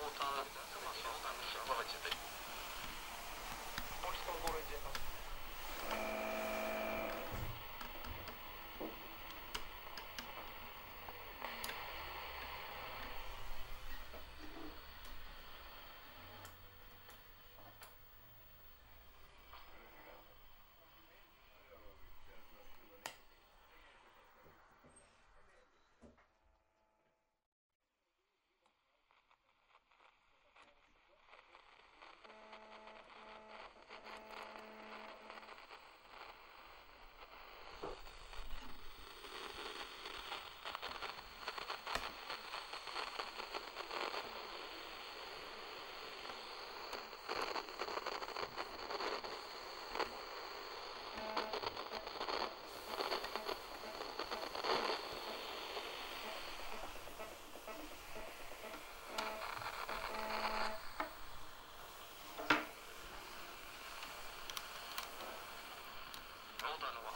大田、高松のあの、島原地で。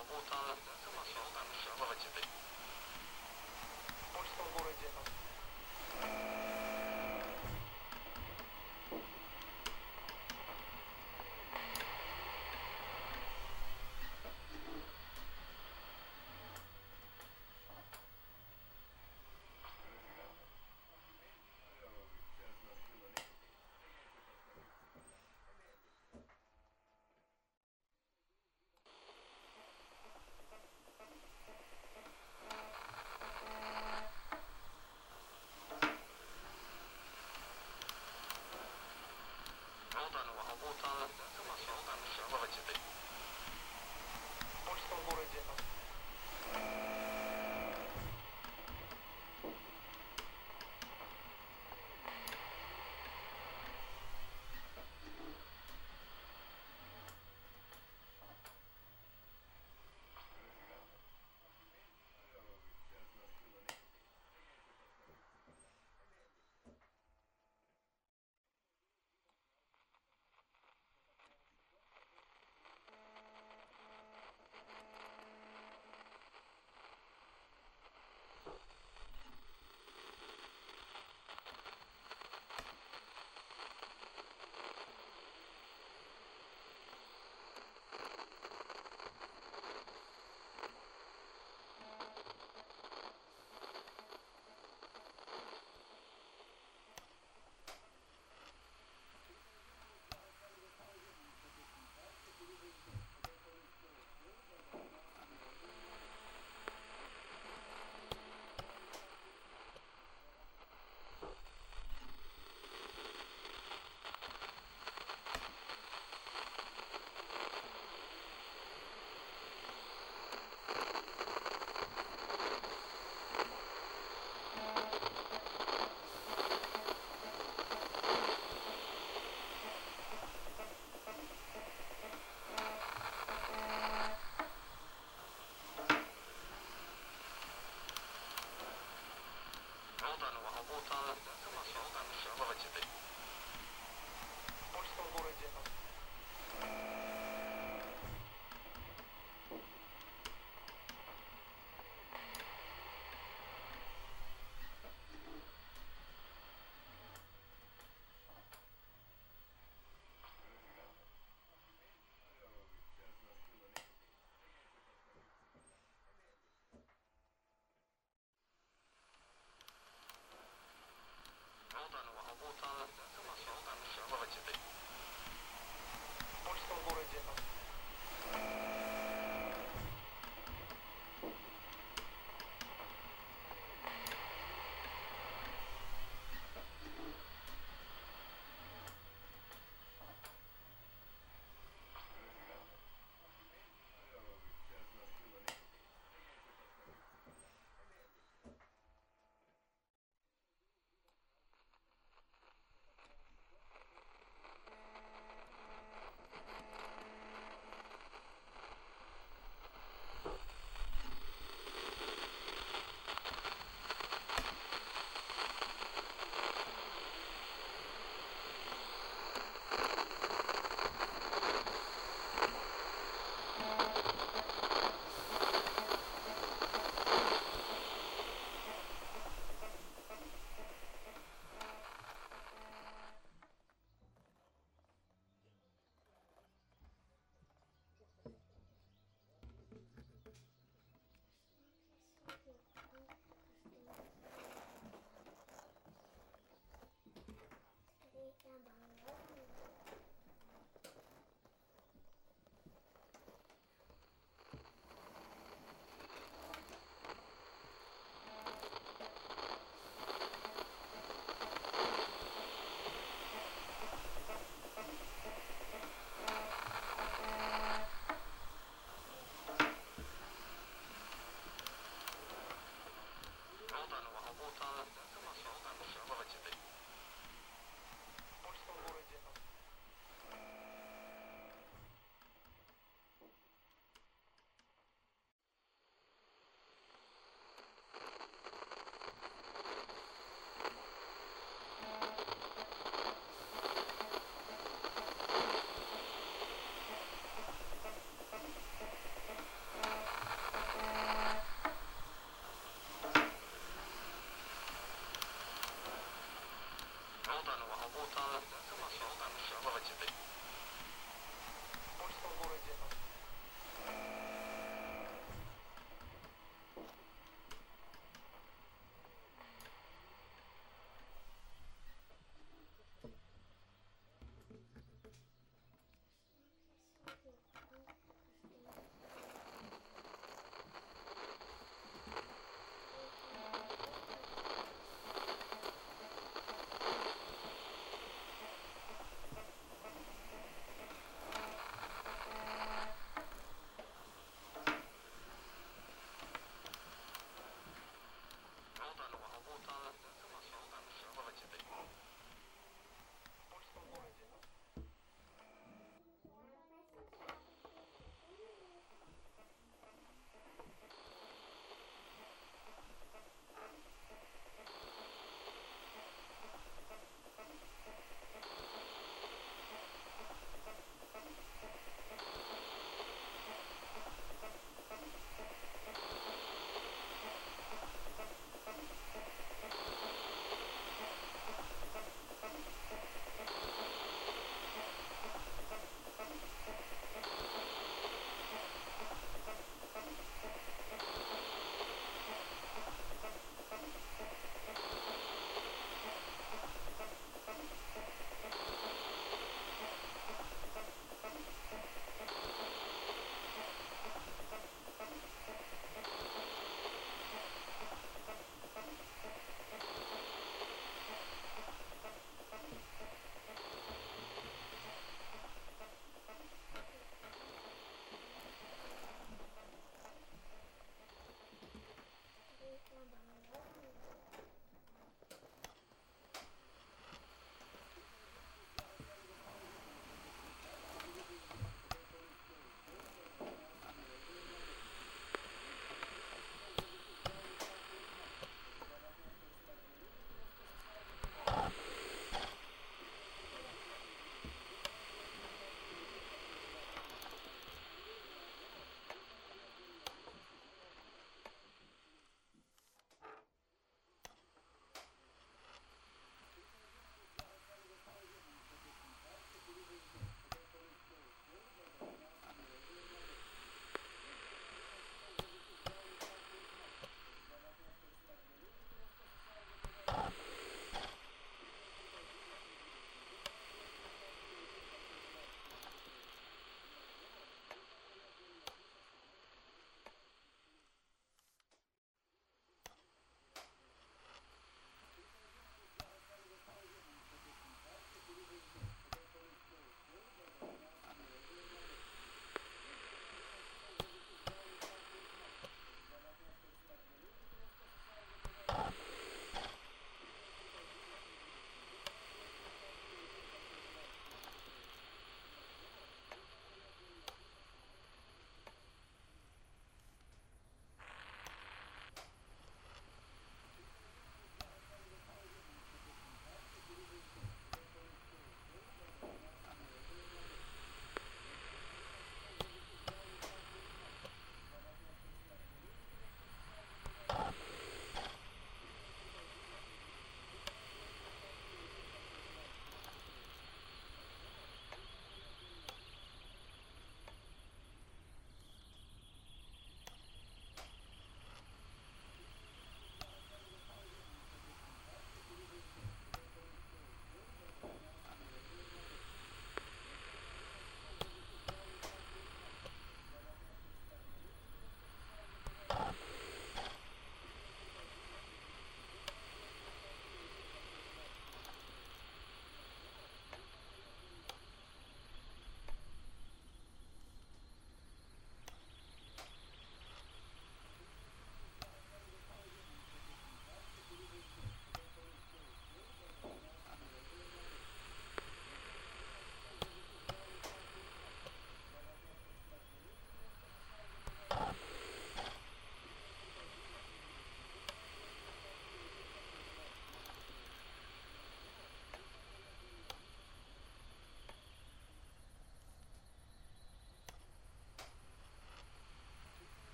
Работа согласована с Владимиром. Почта в городе Москва. Oğuzhan'ın babası dedi. Полтава, Самосол, там еще Новотиты. В польском городе